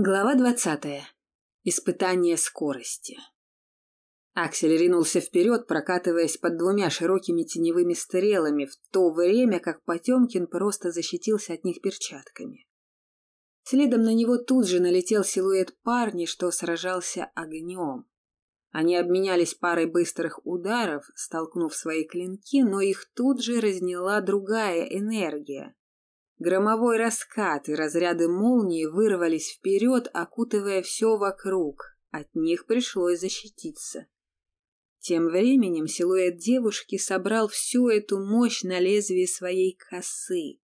Глава двадцатая. Испытание скорости. Аксель ринулся вперед, прокатываясь под двумя широкими теневыми стрелами, в то время как Потемкин просто защитился от них перчатками. Следом на него тут же налетел силуэт парня, что сражался огнем. Они обменялись парой быстрых ударов, столкнув свои клинки, но их тут же разняла другая энергия, Громовой раскат и разряды молнии вырвались вперед, окутывая все вокруг. От них пришлось защититься. Тем временем силуэт девушки собрал всю эту мощь на лезвие своей косы.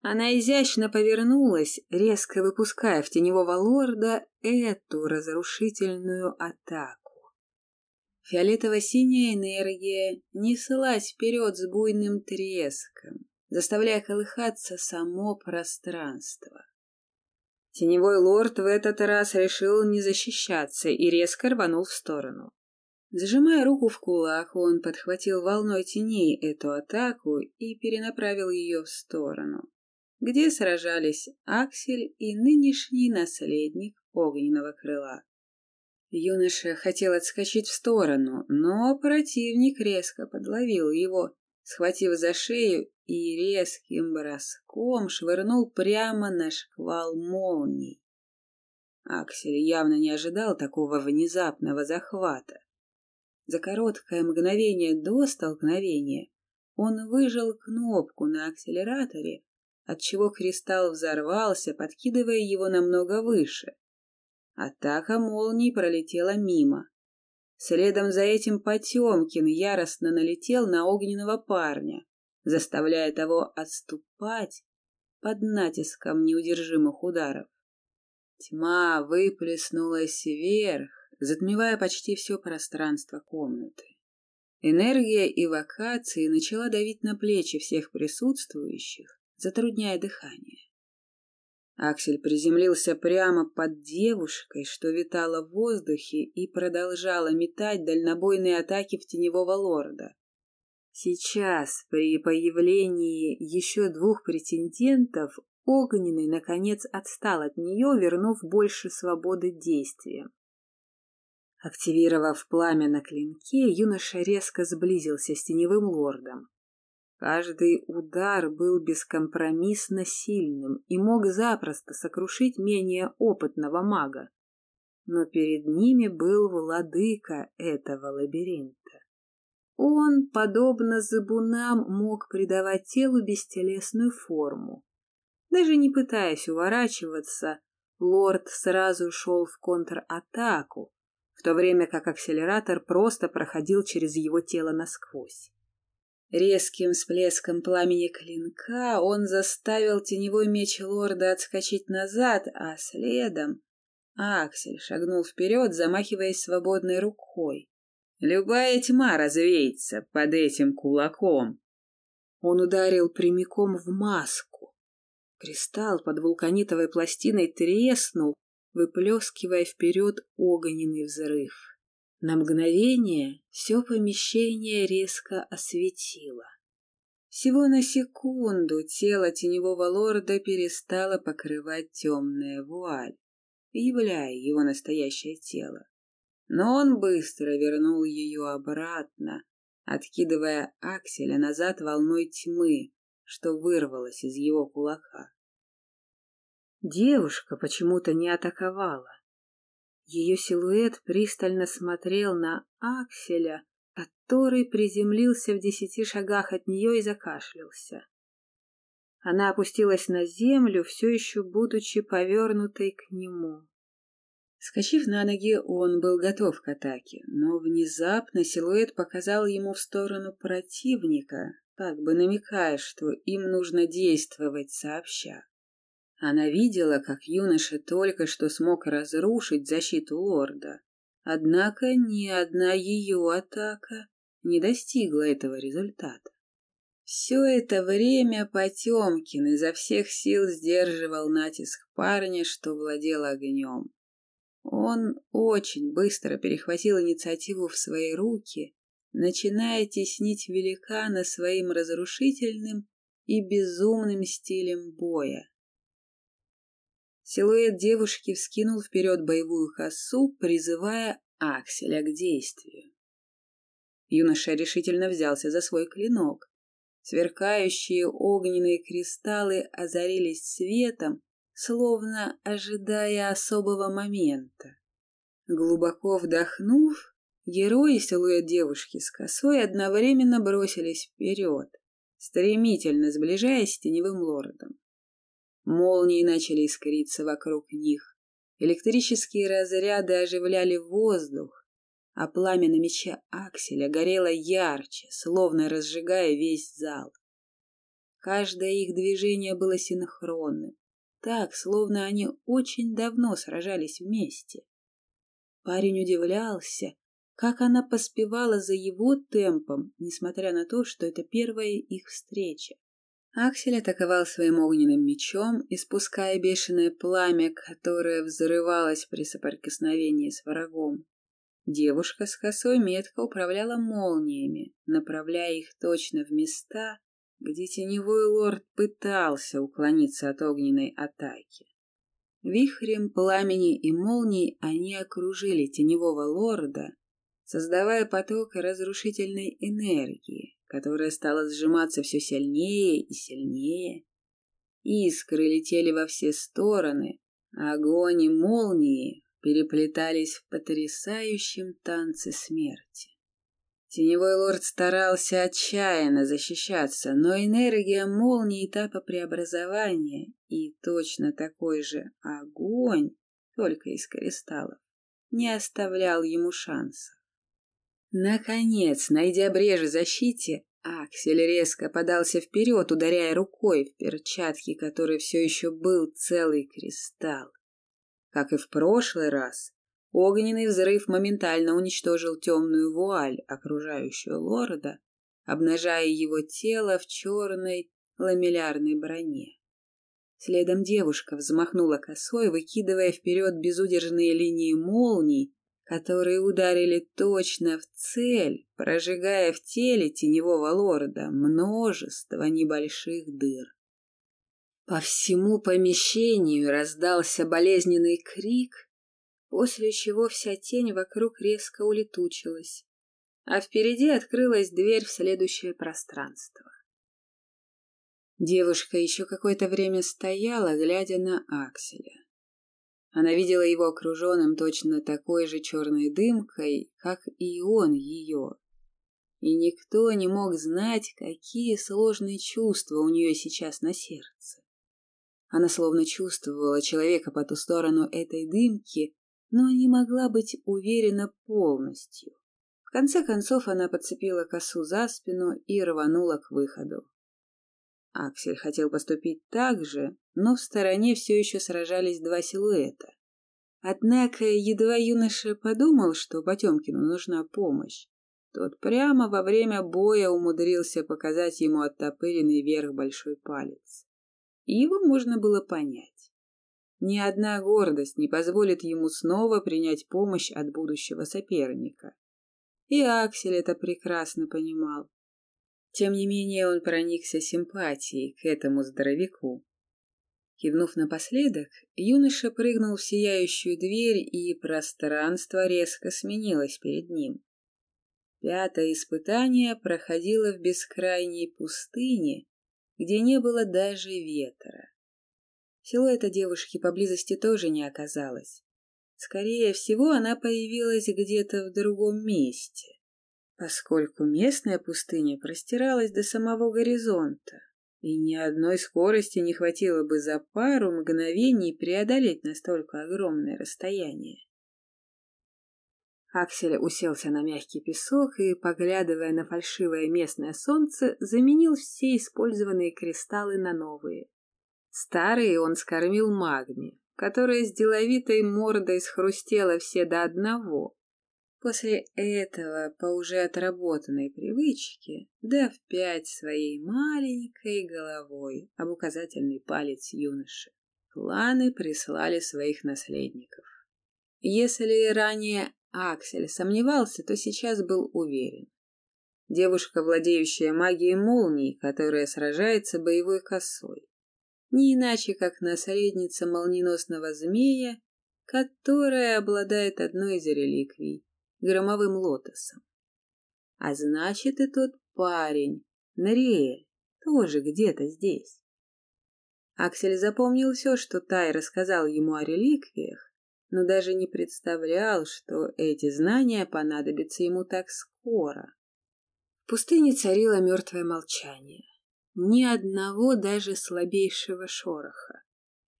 Она изящно повернулась, резко выпуская в теневого лорда эту разрушительную атаку. Фиолетово-синяя энергия неслась вперед с буйным треском заставляя колыхаться само пространство. Теневой лорд в этот раз решил не защищаться и резко рванул в сторону. Зажимая руку в кулак, он подхватил волной теней эту атаку и перенаправил ее в сторону, где сражались Аксель и нынешний наследник огненного крыла. Юноша хотел отскочить в сторону, но противник резко подловил его, схватив за шею и резким броском швырнул прямо на шквал молний. Аксель явно не ожидал такого внезапного захвата. За короткое мгновение до столкновения он выжал кнопку на акселераторе, отчего кристалл взорвался, подкидывая его намного выше. Атака молний пролетела мимо. Следом за этим Потемкин яростно налетел на огненного парня, заставляя того отступать под натиском неудержимых ударов. Тьма выплеснулась вверх, затмевая почти все пространство комнаты. Энергия эвокации начала давить на плечи всех присутствующих, затрудняя дыхание. Аксель приземлился прямо под девушкой, что витала в воздухе и продолжала метать дальнобойные атаки в теневого лорда. Сейчас, при появлении еще двух претендентов, Огненный, наконец, отстал от нее, вернув больше свободы действия. Активировав пламя на клинке, юноша резко сблизился с теневым лордом. Каждый удар был бескомпромиссно сильным и мог запросто сокрушить менее опытного мага. Но перед ними был владыка этого лабиринта. Он, подобно зыбунам, мог придавать телу бестелесную форму. Даже не пытаясь уворачиваться, лорд сразу шел в контратаку, в то время как акселератор просто проходил через его тело насквозь. Резким всплеском пламени клинка он заставил теневой меч лорда отскочить назад, а следом Аксель шагнул вперед, замахиваясь свободной рукой. Любая тьма развеется под этим кулаком. Он ударил прямиком в маску. Кристалл под вулканитовой пластиной треснул, выплескивая вперед огненный взрыв. На мгновение все помещение резко осветило. Всего на секунду тело теневого лорда перестало покрывать темная вуаль, являя его настоящее тело но он быстро вернул ее обратно, откидывая акселя назад волной тьмы, что вырвалась из его кулака. Девушка почему-то не атаковала. Ее силуэт пристально смотрел на акселя, который приземлился в десяти шагах от нее и закашлялся. Она опустилась на землю, все еще будучи повернутой к нему. Скочив на ноги, он был готов к атаке, но внезапно силуэт показал ему в сторону противника, как бы намекая, что им нужно действовать сообща. Она видела, как юноша только что смог разрушить защиту лорда. Однако ни одна ее атака не достигла этого результата. Все это время Потемкин изо всех сил сдерживал натиск парня, что владел огнем. Он очень быстро перехватил инициативу в свои руки, начиная теснить великана своим разрушительным и безумным стилем боя. Силуэт девушки вскинул вперед боевую косу, призывая Акселя к действию. Юноша решительно взялся за свой клинок. Сверкающие огненные кристаллы озарились светом, словно ожидая особого момента. Глубоко вдохнув, герой и силуэт девушки с косой одновременно бросились вперед, стремительно сближаясь с теневым лордом. Молнии начали искриться вокруг них. Электрические разряды оживляли воздух, а пламя на мече Акселя горело ярче, словно разжигая весь зал. Каждое их движение было синхронным, так, словно они очень давно сражались вместе. Парень удивлялся, как она поспевала за его темпом, несмотря на то, что это первая их встреча. Аксель атаковал своим огненным мечом, испуская бешеное пламя, которое взрывалось при соприкосновении с врагом. Девушка с косой метко управляла молниями, направляя их точно в места, где теневой лорд пытался уклониться от огненной атаки. Вихрем пламени и молний они окружили теневого лорда, создавая поток разрушительной энергии, которая стала сжиматься все сильнее и сильнее. Искры летели во все стороны, а огонь и молнии переплетались в потрясающем танце смерти. Теневой лорд старался отчаянно защищаться, но энергия молнии этапа преобразования и точно такой же огонь, только из кристаллов, не оставлял ему шансов. Наконец, найдя брешь в защите, Аксель резко подался вперед, ударяя рукой в перчатки, который все еще был целый кристалл. Как и в прошлый раз, огненный взрыв моментально уничтожил темную вуаль, окружающую лорда, обнажая его тело в черной ламеллярной броне. Следом девушка взмахнула косой, выкидывая вперед безудержные линии молний, которые ударили точно в цель, прожигая в теле теневого лорда множество небольших дыр. По всему помещению раздался болезненный крик, после чего вся тень вокруг резко улетучилась, а впереди открылась дверь в следующее пространство. Девушка еще какое-то время стояла, глядя на Акселя. Она видела его окруженным точно такой же черной дымкой, как и он ее. И никто не мог знать, какие сложные чувства у нее сейчас на сердце. Она словно чувствовала человека по ту сторону этой дымки, но не могла быть уверена полностью. В конце концов она подцепила косу за спину и рванула к выходу. Аксель хотел поступить так же, но в стороне все еще сражались два силуэта. Однако едва юноша подумал, что Потемкину нужна помощь, тот прямо во время боя умудрился показать ему оттопыренный вверх большой палец. Его можно было понять. Ни одна гордость не позволит ему снова принять помощь от будущего соперника. И Аксель это прекрасно понимал. Тем не менее он проникся симпатией к этому здоровяку. Кивнув напоследок, юноша прыгнул в сияющую дверь, и пространство резко сменилось перед ним. Пятое испытание проходило в бескрайней пустыне, где не было даже ветра. Силуэта девушки поблизости тоже не оказалось. Скорее всего, она появилась где-то в другом месте поскольку местная пустыня простиралась до самого горизонта, и ни одной скорости не хватило бы за пару мгновений преодолеть настолько огромное расстояние. Аксель уселся на мягкий песок и, поглядывая на фальшивое местное солнце, заменил все использованные кристаллы на новые. Старые он скормил магме, которая с деловитой мордой схрустела все до одного, После этого, по уже отработанной привычке, дав пять своей маленькой головой об указательный палец юноши, кланы прислали своих наследников. Если ранее Аксель сомневался, то сейчас был уверен. Девушка, владеющая магией молний, которая сражается боевой косой. Не иначе как наследница молниеносного змея, которая обладает одной из реликвий — громовым лотосом. А значит, и тот парень, Нариэль, тоже где-то здесь. Аксель запомнил все, что Тай рассказал ему о реликвиях, но даже не представлял, что эти знания понадобятся ему так скоро. В пустыне царило мертвое молчание. Ни одного даже слабейшего шороха.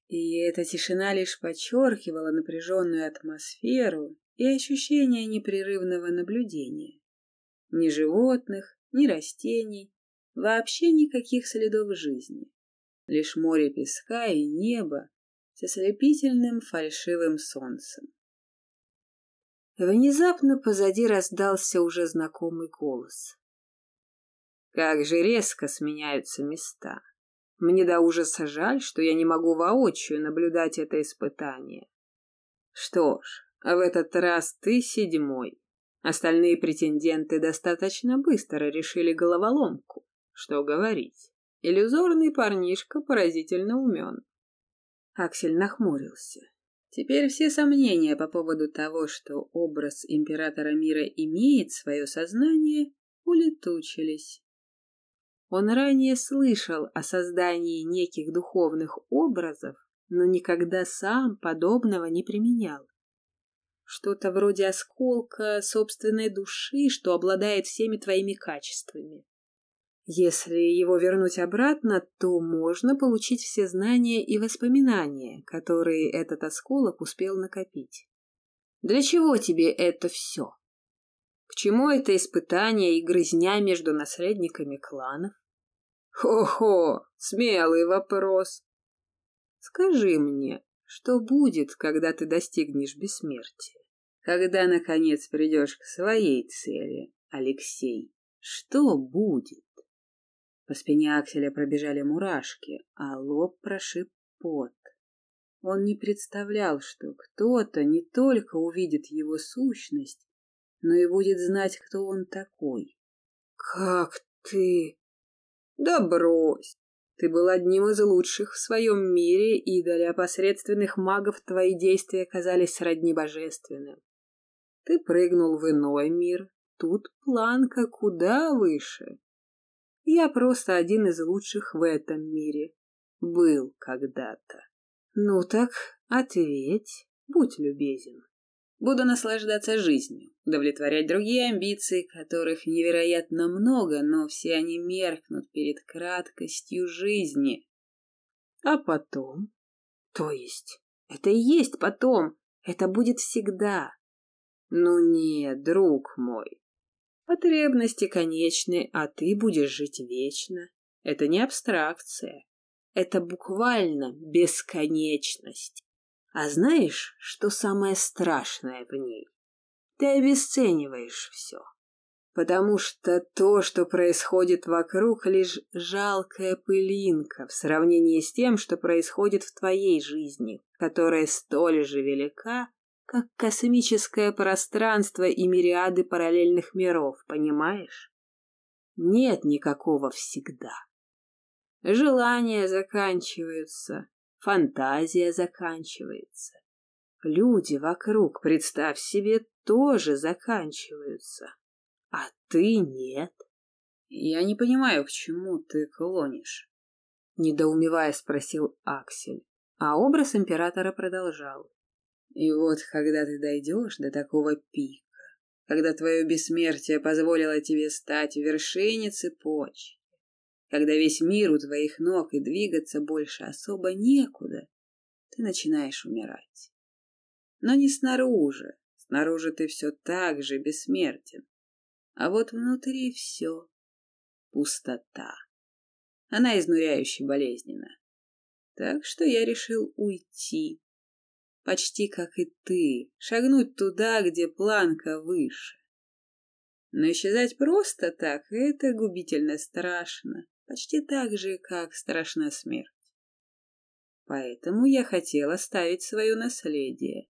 И эта тишина лишь подчеркивала напряженную атмосферу и ощущение непрерывного наблюдения. Ни животных, ни растений, вообще никаких следов жизни. Лишь море песка и небо с ослепительным фальшивым солнцем. Внезапно позади раздался уже знакомый голос. Как же резко сменяются места. Мне до ужаса жаль, что я не могу воочию наблюдать это испытание. Что ж, в этот раз ты седьмой. Остальные претенденты достаточно быстро решили головоломку. Что говорить, иллюзорный парнишка поразительно умен. Аксель нахмурился. Теперь все сомнения по поводу того, что образ императора мира имеет свое сознание, улетучились. Он ранее слышал о создании неких духовных образов, но никогда сам подобного не применял. Что-то вроде осколка собственной души, что обладает всеми твоими качествами. Если его вернуть обратно, то можно получить все знания и воспоминания, которые этот осколок успел накопить. Для чего тебе это все? К чему это испытание и грызня между наследниками кланов? Хо-хо, смелый вопрос. Скажи мне, что будет, когда ты достигнешь бессмертия? Когда, наконец, придешь к своей цели, Алексей, что будет? По спине Акселя пробежали мурашки, а лоб прошиб пот. Он не представлял, что кто-то не только увидит его сущность, но и будет знать, кто он такой. «Как ты?» «Да брось! Ты был одним из лучших в своем мире, и для посредственных магов твои действия казались сродни божественным. Ты прыгнул в иной мир, тут планка куда выше. Я просто один из лучших в этом мире. Был когда-то. Ну так, ответь, будь любезен. Буду наслаждаться жизнью, удовлетворять другие амбиции, которых невероятно много, но все они меркнут перед краткостью жизни. А потом? То есть, это и есть потом, это будет всегда. Ну нет, друг мой, Потребности конечны, а ты будешь жить вечно. Это не абстракция. Это буквально бесконечность. А знаешь, что самое страшное в ней? Ты обесцениваешь все. Потому что то, что происходит вокруг, лишь жалкая пылинка в сравнении с тем, что происходит в твоей жизни, которая столь же велика, как космическое пространство и мириады параллельных миров, понимаешь? Нет никакого всегда. Желания заканчиваются, фантазия заканчивается. Люди вокруг, представь себе, тоже заканчиваются. А ты нет. Я не понимаю, к чему ты клонишь. Недоумевая спросил Аксель, а образ императора продолжал. И вот, когда ты дойдешь до такого пика, когда твое бессмертие позволило тебе стать в вершине цепочки, когда весь мир у твоих ног и двигаться больше особо некуда, ты начинаешь умирать. Но не снаружи. Снаружи ты все так же бессмертен. А вот внутри все пустота. Она изнуряюще болезненна. Так что я решил уйти почти как и ты, шагнуть туда, где планка выше. Но исчезать просто так — это губительно страшно, почти так же, как страшна смерть. Поэтому я хотел оставить свое наследие.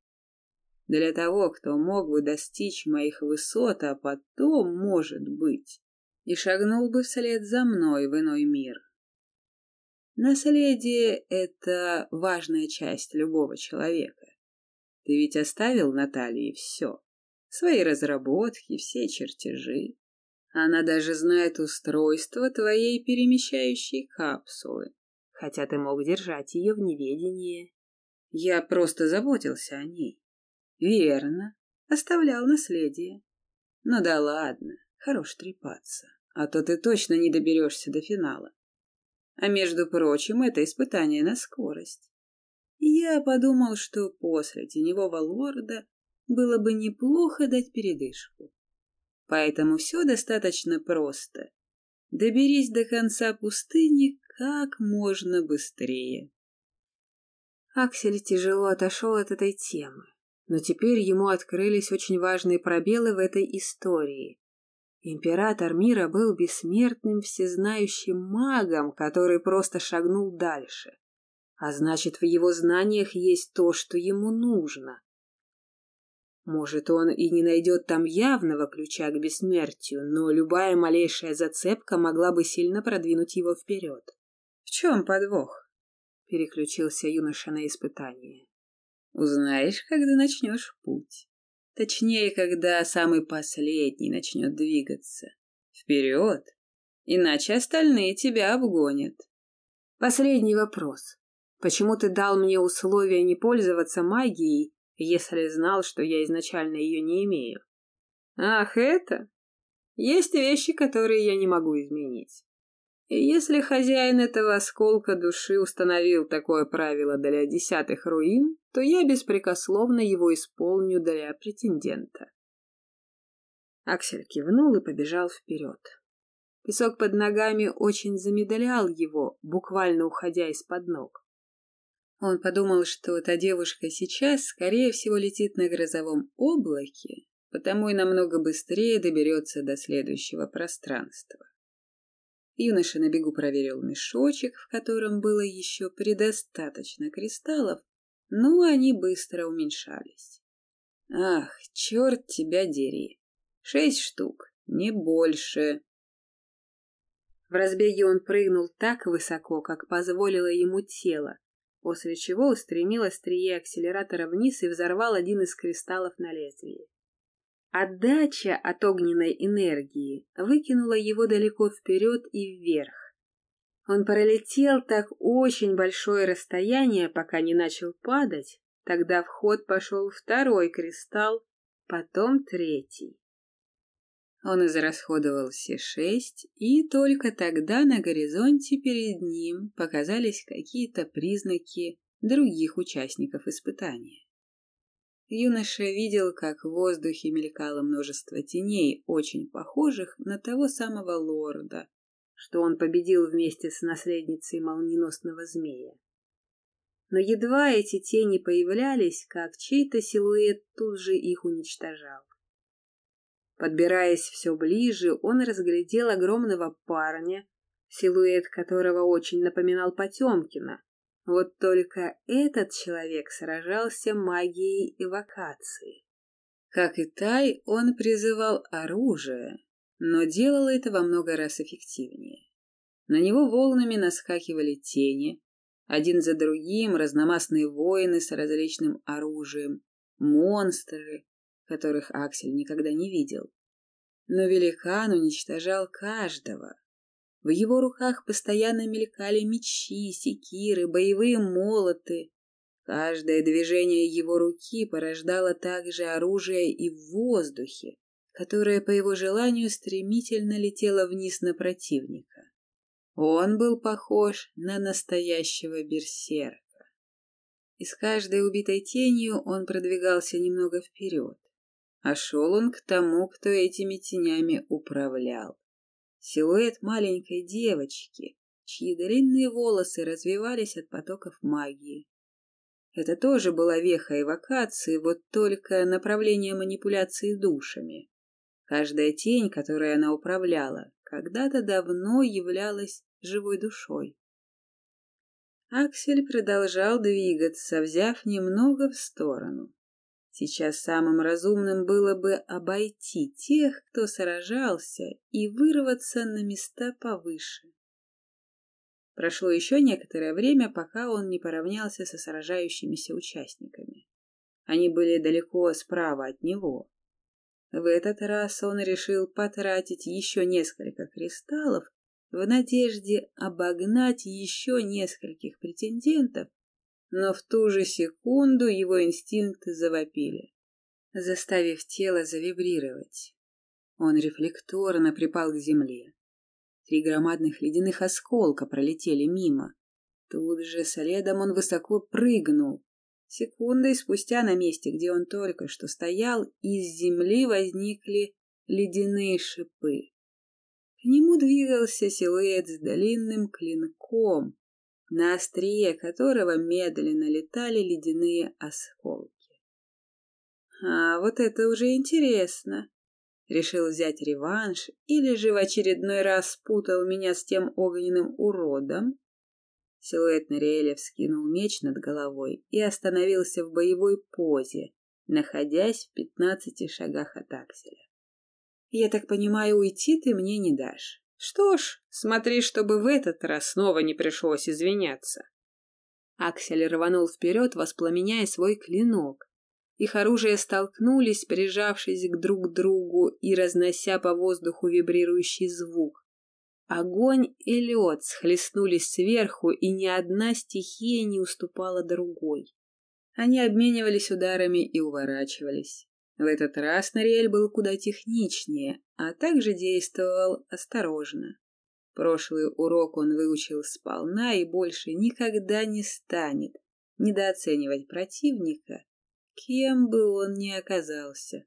Для того, кто мог бы достичь моих высот, а потом, может быть, и шагнул бы вслед за мной в иной мир. Наследие — это важная часть любого человека. Ты ведь оставил Наталье все. Свои разработки, все чертежи. Она даже знает устройство твоей перемещающей капсулы, хотя ты мог держать ее в неведении. Я просто заботился о ней. Верно, оставлял наследие. Ну да ладно, хорош трепаться, а то ты точно не доберешься до финала. А между прочим, это испытание на скорость. я подумал, что после теневого лорда было бы неплохо дать передышку. Поэтому все достаточно просто. Доберись до конца пустыни как можно быстрее. Аксель тяжело отошел от этой темы, но теперь ему открылись очень важные пробелы в этой истории. Император мира был бессмертным всезнающим магом, который просто шагнул дальше. А значит, в его знаниях есть то, что ему нужно. Может, он и не найдет там явного ключа к бессмертию, но любая малейшая зацепка могла бы сильно продвинуть его вперед. — В чем подвох? — переключился юноша на испытание. — Узнаешь, когда начнешь путь. Точнее, когда самый последний начнет двигаться. Вперед! Иначе остальные тебя обгонят. Последний вопрос. Почему ты дал мне условия не пользоваться магией, если знал, что я изначально ее не имею. Ах, это? Есть вещи, которые я не могу изменить. Если хозяин этого осколка души установил такое правило для десятых руин, то я беспрекословно его исполню для претендента. Аксель кивнул и побежал вперед. Песок под ногами очень замедлял его, буквально уходя из-под ног. Он подумал, что та девушка сейчас, скорее всего, летит на грозовом облаке, потому и намного быстрее доберется до следующего пространства. Юноша на бегу проверил мешочек, в котором было еще предостаточно кристаллов, но они быстро уменьшались. Ах, черт тебя дери! Шесть штук, не больше. В разбеге он прыгнул так высоко, как позволило ему тело, после чего устремил острие акселератора вниз и взорвал один из кристаллов на лезвии. Отдача от огненной энергии выкинула его далеко вперед и вверх. Он пролетел так очень большое расстояние, пока не начал падать, тогда в ход пошел второй кристалл, потом третий. Он израсходовал все шесть, и только тогда на горизонте перед ним показались какие-то признаки других участников испытания. Юноша видел, как в воздухе мелькало множество теней, очень похожих на того самого лорда, что он победил вместе с наследницей молниеносного змея. Но едва эти тени появлялись, как чей-то силуэт тут же их уничтожал. Подбираясь все ближе, он разглядел огромного парня, силуэт которого очень напоминал Потемкина. Вот только этот человек сражался магией эвокации. Как и Тай, он призывал оружие, но делал это во много раз эффективнее. На него волнами наскакивали тени, один за другим разномастные воины с различным оружием, монстры, которых Аксель никогда не видел. Но великан уничтожал каждого. В его руках постоянно мелькали мечи, секиры, боевые молоты. Каждое движение его руки порождало также оружие и в воздухе, которое по его желанию стремительно летело вниз на противника. Он был похож на настоящего берсерка. И с каждой убитой тенью он продвигался немного вперед. А шел он к тому, кто этими тенями управлял. Силуэт маленькой девочки, чьи длинные волосы развивались от потоков магии. Это тоже была веха эвокации, вот только направление манипуляции душами. Каждая тень, которой она управляла, когда-то давно являлась живой душой. Аксель продолжал двигаться, взяв немного в сторону. Сейчас самым разумным было бы обойти тех, кто сражался, и вырваться на места повыше. Прошло еще некоторое время, пока он не поравнялся со сражающимися участниками. Они были далеко справа от него. В этот раз он решил потратить еще несколько кристаллов в надежде обогнать еще нескольких претендентов, но в ту же секунду его инстинкты завопили, заставив тело завибрировать. Он рефлекторно припал к земле. Три громадных ледяных осколка пролетели мимо. Тут же следом он высоко прыгнул. Секундой спустя на месте, где он только что стоял, из земли возникли ледяные шипы. К нему двигался силуэт с длинным клинком, на острие которого медленно летали ледяные осколки. А вот это уже интересно. Решил взять реванш или же в очередной раз спутал меня с тем огненным уродом? Силуэт Нориэля вскинул меч над головой и остановился в боевой позе, находясь в пятнадцати шагах от Акселя. Я так понимаю, уйти ты мне не дашь. Что ж, смотри, чтобы в этот раз снова не пришлось извиняться. Аксель рванул вперед, воспламеняя свой клинок. Их оружия столкнулись, прижавшись к друг другу и разнося по воздуху вибрирующий звук. Огонь и лед схлестнулись сверху, и ни одна стихия не уступала другой. Они обменивались ударами и уворачивались. В этот раз Нориэль был куда техничнее, а также действовал осторожно. Прошлый урок он выучил сполна и больше никогда не станет недооценивать противника, кем бы он ни оказался.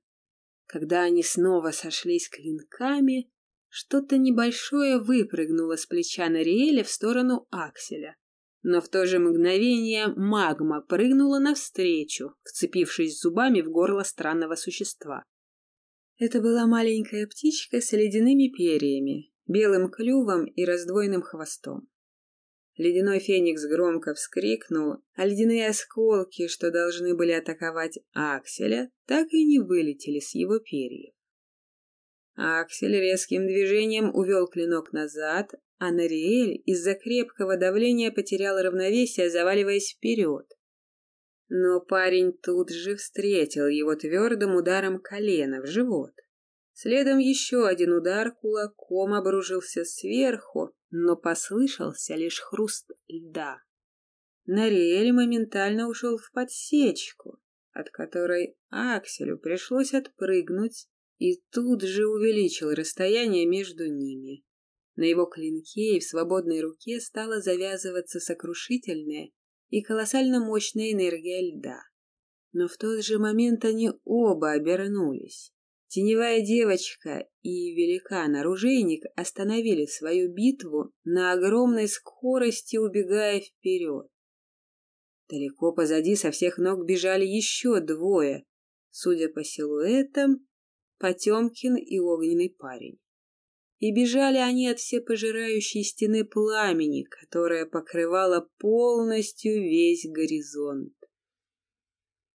Когда они снова сошлись клинками, что-то небольшое выпрыгнуло с плеча Нориэля в сторону Акселя. Но в то же мгновение магма прыгнула навстречу, вцепившись зубами в горло странного существа. Это была маленькая птичка с ледяными перьями, белым клювом и раздвоенным хвостом. Ледяной феникс громко вскрикнул, а ледяные осколки, что должны были атаковать Акселя, так и не вылетели с его перьев. Аксель резким движением увел клинок назад, а Нариэль из-за крепкого давления потерял равновесие, заваливаясь вперед. Но парень тут же встретил его твердым ударом колена в живот. Следом еще один удар кулаком обружился сверху, но послышался лишь хруст льда. Нариэль моментально ушел в подсечку, от которой Акселю пришлось отпрыгнуть и тут же увеличил расстояние между ними. На его клинке и в свободной руке стала завязываться сокрушительная и колоссально мощная энергия льда. Но в тот же момент они оба обернулись. Теневая девочка и великан-оружейник остановили свою битву на огромной скорости, убегая вперед. Далеко позади со всех ног бежали еще двое, судя по силуэтам, Потемкин и огненный парень. И бежали они от всепожирающей стены пламени, которая покрывала полностью весь горизонт.